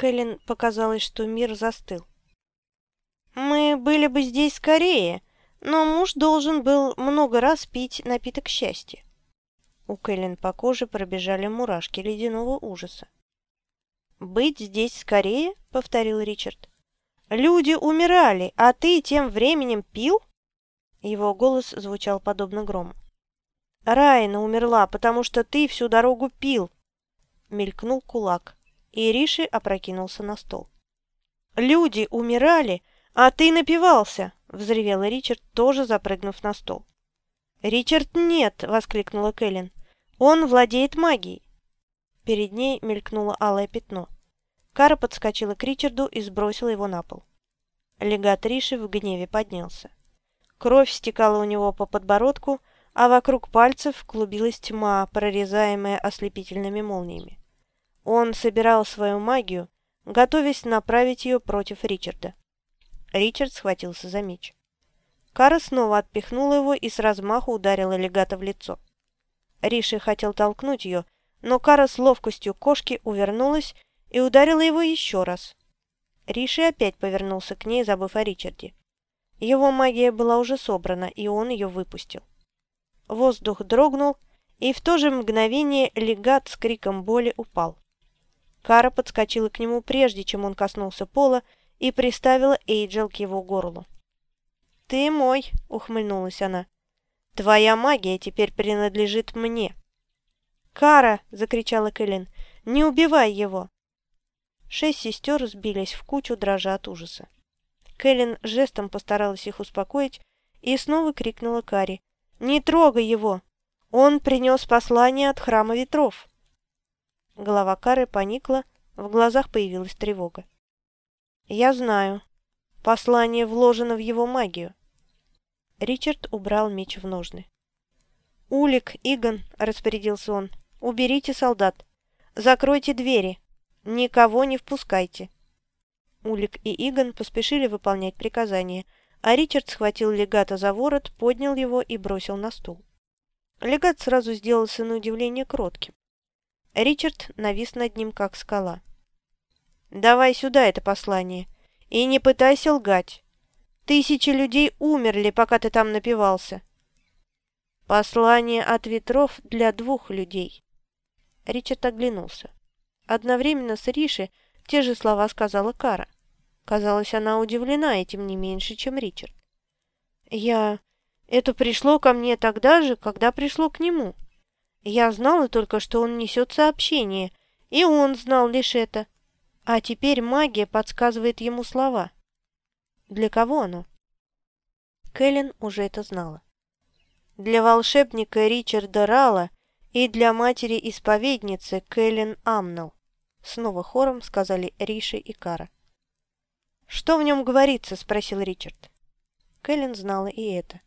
Кэлен показалось, что мир застыл. «Мы были бы здесь скорее, но муж должен был много раз пить напиток счастья». У Кэлен по коже пробежали мурашки ледяного ужаса. «Быть здесь скорее?» — повторил Ричард. «Люди умирали, а ты тем временем пил?» Его голос звучал подобно грому. «Райна умерла, потому что ты всю дорогу пил!» Мелькнул кулак, и Риши опрокинулся на стол. «Люди умирали, а ты напивался!» — взревел Ричард, тоже запрыгнув на стол. «Ричард, нет!» — воскликнула Кэлен. «Он владеет магией!» Перед ней мелькнуло алое пятно. Кара подскочила к Ричарду и сбросила его на пол. Легат Риши в гневе поднялся. Кровь стекала у него по подбородку, а вокруг пальцев клубилась тьма, прорезаемая ослепительными молниями. Он собирал свою магию, готовясь направить ее против Ричарда. Ричард схватился за меч. Кара снова отпихнула его и с размаху ударила легата в лицо. Риши хотел толкнуть ее, но Кара с ловкостью кошки увернулась и ударила его еще раз. Риши опять повернулся к ней, забыв о Ричарде. Его магия была уже собрана, и он ее выпустил. Воздух дрогнул, и в то же мгновение легат с криком боли упал. Кара подскочила к нему прежде, чем он коснулся пола, и приставила Эйджел к его горлу. «Ты мой!» — ухмыльнулась она. «Твоя магия теперь принадлежит мне!» «Кара!» — закричала Кэлен. «Не убивай его!» Шесть сестер сбились в кучу, дрожа от ужаса. Кэлен жестом постаралась их успокоить и снова крикнула Кари. «Не трогай его! Он принес послание от Храма Ветров!» Голова Кары поникла, в глазах появилась тревога. «Я знаю. Послание вложено в его магию». Ричард убрал меч в ножны. «Улик, Игон», — распорядился он, — «уберите солдат. Закройте двери. Никого не впускайте». Улик и Игон поспешили выполнять приказание, а Ричард схватил легата за ворот, поднял его и бросил на стул. Легат сразу сделался на удивление кротким. Ричард навис над ним, как скала. «Давай сюда это послание, и не пытайся лгать. Тысячи людей умерли, пока ты там напивался». «Послание от ветров для двух людей». Ричард оглянулся. Одновременно с Риши те же слова сказала Кара. Казалось, она удивлена этим не меньше, чем Ричард. «Я... Это пришло ко мне тогда же, когда пришло к нему. Я знала только, что он несет сообщение, и он знал лишь это. А теперь магия подсказывает ему слова. Для кого оно?» Кэлен уже это знала. Для волшебника Ричарда Рала и для матери-исповедницы Кэлен Амнелл. Снова хором сказали Риши и Кара. «Что в нем говорится?» – спросил Ричард. Кэлен знала и это.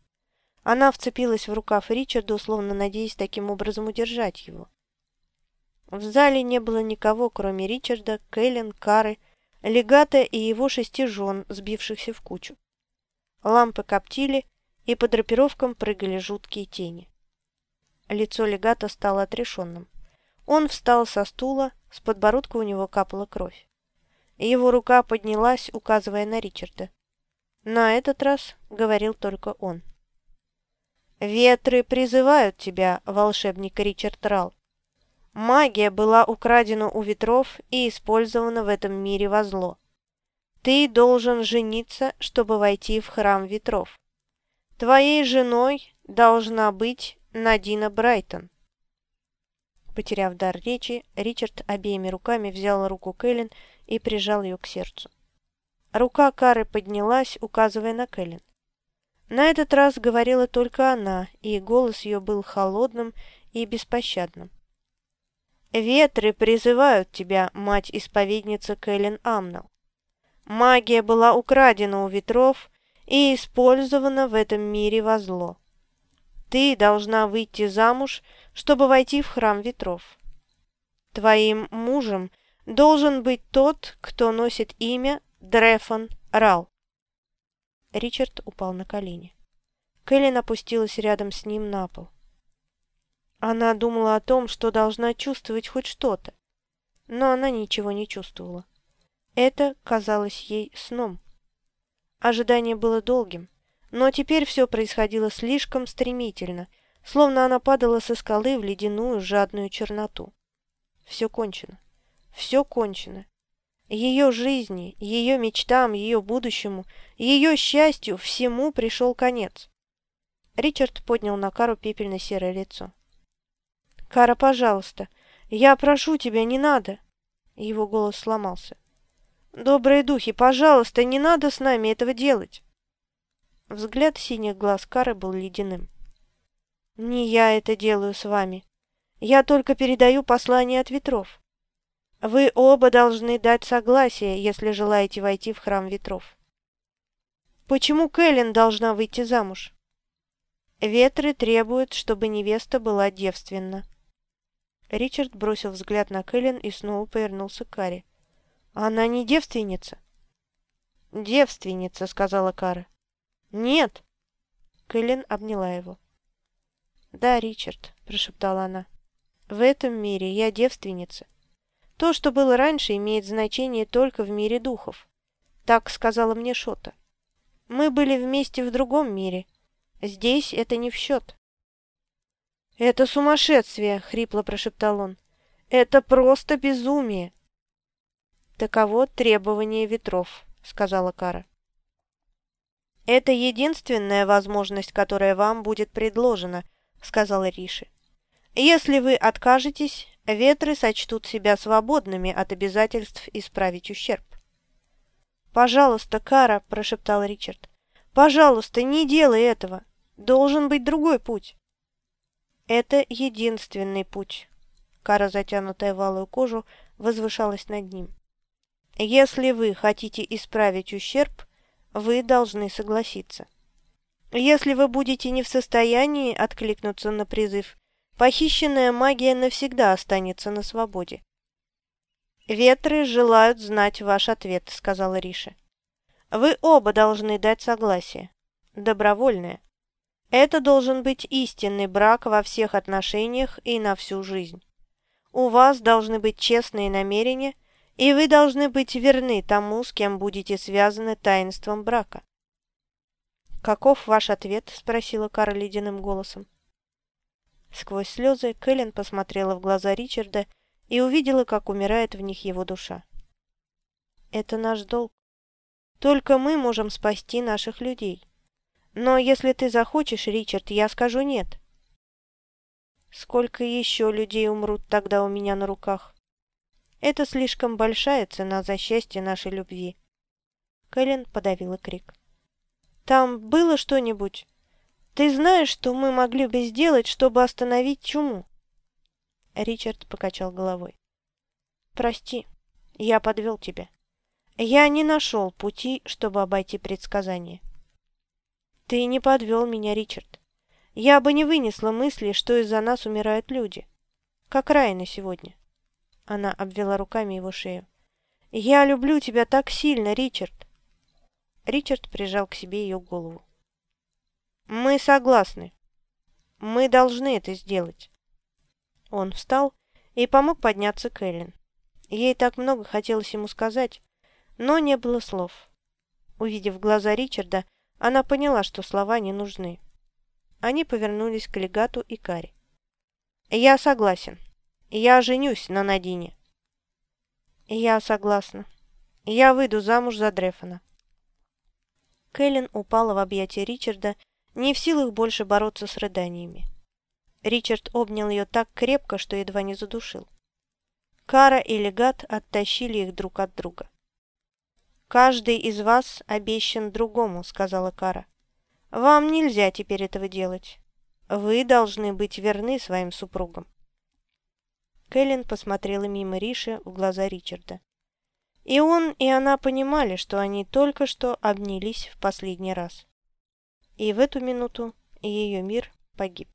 Она вцепилась в рукав Ричарда, условно надеясь таким образом удержать его. В зале не было никого, кроме Ричарда, Кэлен, Кары, легата и его шести жен, сбившихся в кучу. Лампы коптили, и по драпировкам прыгали жуткие тени. Лицо легата стало отрешенным. Он встал со стула, с подбородка у него капала кровь. Его рука поднялась, указывая на Ричарда. На этот раз говорил только он. «Ветры призывают тебя, волшебник Ричард Рал. Магия была украдена у ветров и использована в этом мире во зло. Ты должен жениться, чтобы войти в храм ветров. Твоей женой должна быть Надина Брайтон. Потеряв дар речи, Ричард обеими руками взял руку Кэлен и прижал ее к сердцу. Рука Кары поднялась, указывая на Кэлен. На этот раз говорила только она, и голос ее был холодным и беспощадным. «Ветры призывают тебя, мать-исповедница Кэлен Амнал. Магия была украдена у ветров и использована в этом мире во зло. Ты должна выйти замуж чтобы войти в храм ветров. Твоим мужем должен быть тот, кто носит имя Дрефон Рал. Ричард упал на колени. Кэлен опустилась рядом с ним на пол. Она думала о том, что должна чувствовать хоть что-то, но она ничего не чувствовала. Это казалось ей сном. Ожидание было долгим, но теперь все происходило слишком стремительно, словно она падала со скалы в ледяную жадную черноту. Все кончено. Все кончено. Ее жизни, ее мечтам, ее будущему, ее счастью, всему пришел конец. Ричард поднял на Кару пепельно-серое лицо. «Кара, пожалуйста, я прошу тебя, не надо!» Его голос сломался. «Добрые духи, пожалуйста, не надо с нами этого делать!» Взгляд синих глаз Кары был ледяным. «Не я это делаю с вами. Я только передаю послание от ветров. Вы оба должны дать согласие, если желаете войти в храм ветров. Почему Кэлен должна выйти замуж? Ветры требуют, чтобы невеста была девственна. Ричард бросил взгляд на Кэлен и снова повернулся к Каре. «Она не девственница?» «Девственница», — сказала Кара. «Нет!» Кэлен обняла его. «Да, Ричард», — прошептала она. «В этом мире я девственница. То, что было раньше, имеет значение только в мире духов. Так сказала мне Шота. Мы были вместе в другом мире. Здесь это не в счет. «Это сумасшествие!» — хрипло прошептал он. «Это просто безумие!» «Таково требование ветров», — сказала Кара. «Это единственная возможность, которая вам будет предложена», — сказала Риши. «Если вы откажетесь, ветры сочтут себя свободными от обязательств исправить ущерб. «Пожалуйста, Кара», – прошептал Ричард, – «пожалуйста, не делай этого. Должен быть другой путь». «Это единственный путь». Кара, затянутая в алую кожу, возвышалась над ним. «Если вы хотите исправить ущерб, вы должны согласиться. Если вы будете не в состоянии откликнуться на призыв, Похищенная магия навсегда останется на свободе. «Ветры желают знать ваш ответ», — сказала Риша. «Вы оба должны дать согласие. Добровольное. Это должен быть истинный брак во всех отношениях и на всю жизнь. У вас должны быть честные намерения, и вы должны быть верны тому, с кем будете связаны таинством брака». «Каков ваш ответ?» – спросила Кара ледяным голосом. Сквозь слезы Кэлен посмотрела в глаза Ричарда и увидела, как умирает в них его душа. «Это наш долг. Только мы можем спасти наших людей. Но если ты захочешь, Ричард, я скажу нет». «Сколько еще людей умрут тогда у меня на руках?» «Это слишком большая цена за счастье нашей любви». Кэлен подавила крик. «Там было что-нибудь?» Ты знаешь, что мы могли бы сделать, чтобы остановить чуму?» Ричард покачал головой. «Прости, я подвел тебя. Я не нашел пути, чтобы обойти предсказание». «Ты не подвел меня, Ричард. Я бы не вынесла мысли, что из-за нас умирают люди. Как Райана сегодня». Она обвела руками его шею. «Я люблю тебя так сильно, Ричард!» Ричард прижал к себе ее голову. Мы согласны. Мы должны это сделать. Он встал и помог подняться Кэлен. Ей так много хотелось ему сказать, но не было слов. Увидев глаза Ричарда, она поняла, что слова не нужны. Они повернулись к легату и Каре. «Я согласен. Я женюсь на Надине». «Я согласна. Я выйду замуж за Дрефона». Кэлен упала в объятия Ричарда не в силах больше бороться с рыданиями. Ричард обнял ее так крепко, что едва не задушил. Кара и легат оттащили их друг от друга. «Каждый из вас обещан другому», — сказала Кара. «Вам нельзя теперь этого делать. Вы должны быть верны своим супругам». Кэлен посмотрела мимо Риши в глаза Ричарда. И он, и она понимали, что они только что обнялись в последний раз. И в эту минуту ее мир погиб.